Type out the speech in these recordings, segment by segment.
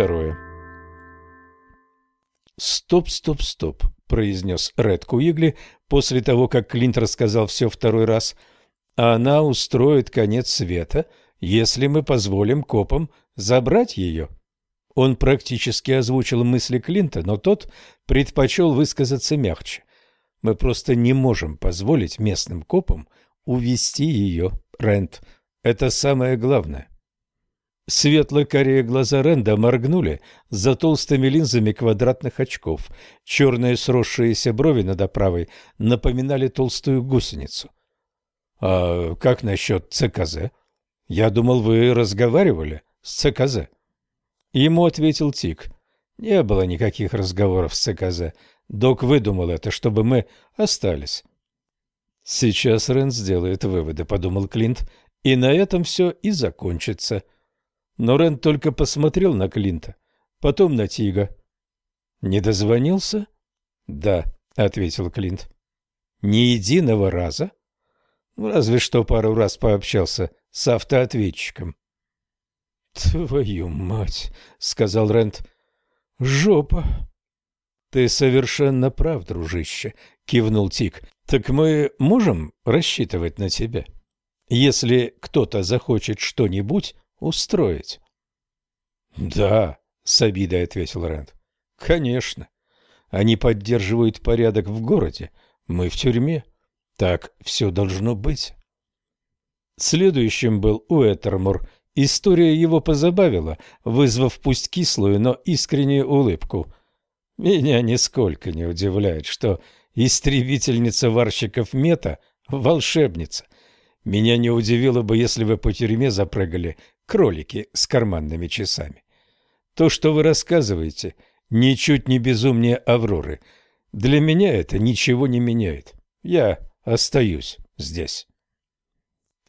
второе. «Стоп, стоп, стоп», — произнес Ред Куигли после того, как Клинт рассказал все второй раз. «Она устроит конец света, если мы позволим копам забрать ее». Он практически озвучил мысли Клинта, но тот предпочел высказаться мягче. «Мы просто не можем позволить местным копам увести ее, Рент. Это самое главное». Светло-карие глаза Ренда моргнули за толстыми линзами квадратных очков. Черные сросшиеся брови над оправой напоминали толстую гусеницу. — А как насчет ЦКЗ? Я думал, вы разговаривали с ЦКЗ. Ему ответил Тик. Не было никаких разговоров с ЦКЗ. Док выдумал это, чтобы мы остались. Сейчас Рен сделает выводы, подумал Клинт, и на этом все и закончится. — но Рен только посмотрел на Клинта, потом на Тига. «Не дозвонился?» «Да», — ответил Клинт. «Ни единого раза?» «Ну, разве что пару раз пообщался с автоответчиком». «Твою мать!» — сказал Рент. «Жопа!» «Ты совершенно прав, дружище», — кивнул Тик. «Так мы можем рассчитывать на тебя? Если кто-то захочет что-нибудь, устроить. — Да, — с обидой ответил Рэнд. — Конечно. Они поддерживают порядок в городе, мы в тюрьме. Так все должно быть. Следующим был Уэттермор. История его позабавила, вызвав пусть кислую, но искреннюю улыбку. Меня нисколько не удивляет, что истребительница варщиков Мета — волшебница. Меня не удивило бы, если вы по тюрьме запрыгали кролики с карманными часами. То, что вы рассказываете, ничуть не безумнее Авроры. Для меня это ничего не меняет. Я остаюсь здесь.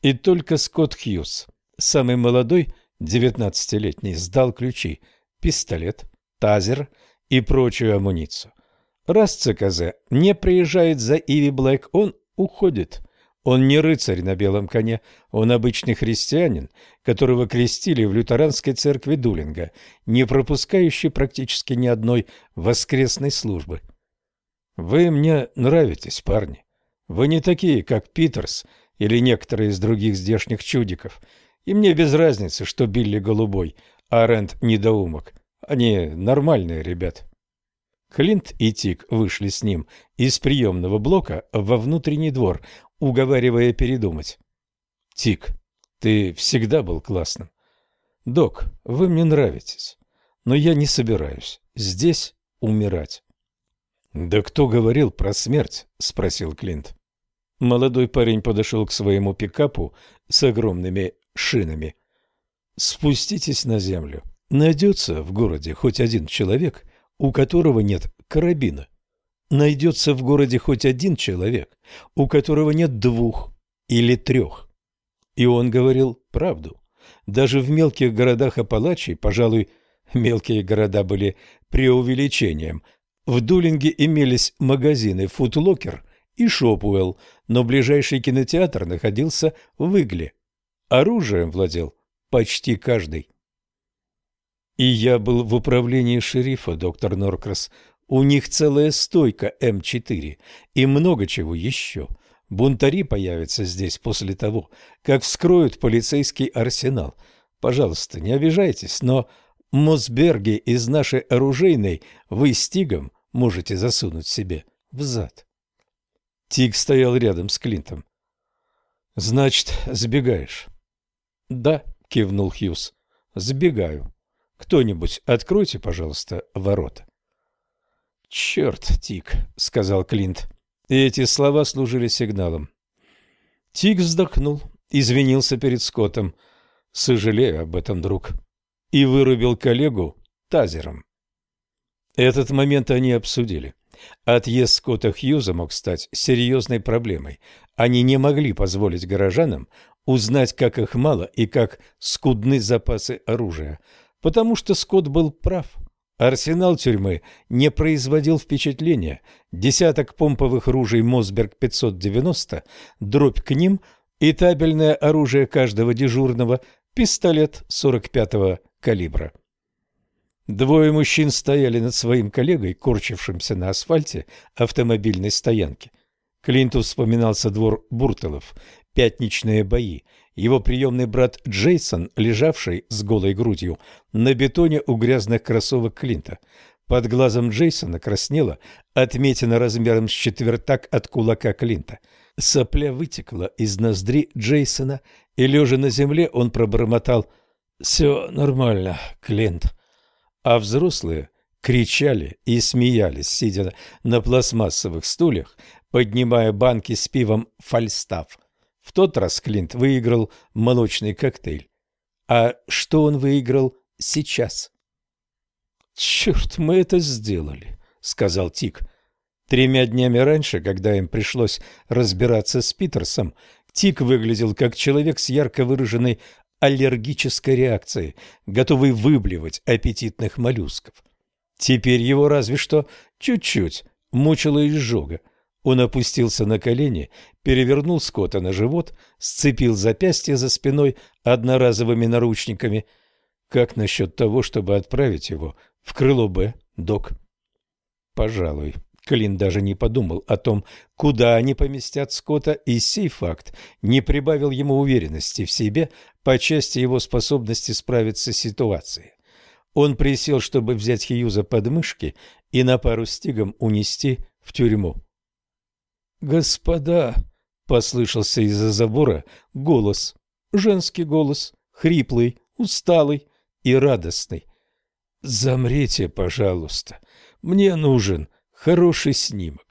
И только Скотт Хьюз, самый молодой, девятнадцатилетний, сдал ключи, пистолет, тазер и прочую амуницию. Раз ЦКЗ не приезжает за Иви Блэк, он уходит. Он не рыцарь на белом коне, он обычный христианин, которого крестили в лютеранской церкви Дулинга, не пропускающий практически ни одной воскресной службы. Вы мне нравитесь, парни. Вы не такие, как Питерс или некоторые из других здешних чудиков. И мне без разницы, что Билли голубой, а Рент недоумок. Они нормальные ребят. Клинт и Тик вышли с ним из приемного блока во внутренний двор, уговаривая передумать. «Тик, ты всегда был классным. Док, вы мне нравитесь, но я не собираюсь здесь умирать». «Да кто говорил про смерть?» — спросил Клинт. Молодой парень подошел к своему пикапу с огромными шинами. «Спуститесь на землю. Найдется в городе хоть один человек, у которого нет карабина найдется в городе хоть один человек, у которого нет двух или трех. И он говорил правду. Даже в мелких городах Апалачии, пожалуй, мелкие города были преувеличением, в Дулинге имелись магазины «Футлокер» и «Шопуэлл», но ближайший кинотеатр находился в Игле. Оружием владел почти каждый. И я был в управлении шерифа, доктор Норкрас, у них целая стойка М4 и много чего еще. Бунтари появятся здесь после того, как вскроют полицейский арсенал. Пожалуйста, не обижайтесь, но Мосберги из нашей оружейной вы стигом можете засунуть себе в зад. Тиг стоял рядом с Клинтом. «Значит, сбегаешь?» «Да», — кивнул Хьюз, — «сбегаю. Кто-нибудь откройте, пожалуйста, ворота». «Черт, Тик», — сказал Клинт. И эти слова служили сигналом. Тик вздохнул, извинился перед Скоттом. «Сожалею об этом, друг». И вырубил коллегу тазером. Этот момент они обсудили. Отъезд Скотта Хьюза мог стать серьезной проблемой. Они не могли позволить горожанам узнать, как их мало и как скудны запасы оружия, потому что Скотт был прав. Арсенал тюрьмы не производил впечатления. Десяток помповых ружей Мосберг 590, дробь к ним и табельное оружие каждого дежурного, пистолет 45-го калибра. Двое мужчин стояли над своим коллегой, корчившимся на асфальте автомобильной стоянки. Клинту вспоминался двор Буртелов, пятничные бои, его приемный брат Джейсон, лежавший с голой грудью на бетоне у грязных кроссовок Клинта. Под глазом Джейсона краснела отметина размером с четвертак от кулака Клинта. Сопля вытекла из ноздри Джейсона, и, лежа на земле, он пробормотал «Все нормально, Клинт» а взрослые кричали и смеялись, сидя на пластмассовых стульях, поднимая банки с пивом «Фальстаф». В тот раз Клинт выиграл молочный коктейль. А что он выиграл сейчас? «Черт, мы это сделали», — сказал Тик. Тремя днями раньше, когда им пришлось разбираться с Питерсом, Тик выглядел как человек с ярко выраженной аллергической реакции, готовый выблевать аппетитных моллюсков. Теперь его разве что чуть-чуть мучила изжога. Он опустился на колени, перевернул Скотта на живот, сцепил запястье за спиной одноразовыми наручниками. Как насчет того, чтобы отправить его в крыло Б, док? Пожалуй. Клин даже не подумал о том, куда они поместят Скотта, и сей факт не прибавил ему уверенности в себе по части его способности справиться с ситуацией. Он присел, чтобы взять Хьюза под мышки и на пару стигом унести в тюрьму. «Господа!» — послышался из-за забора голос, женский голос, хриплый, усталый и радостный. «Замрите, пожалуйста, мне нужен хороший снимок.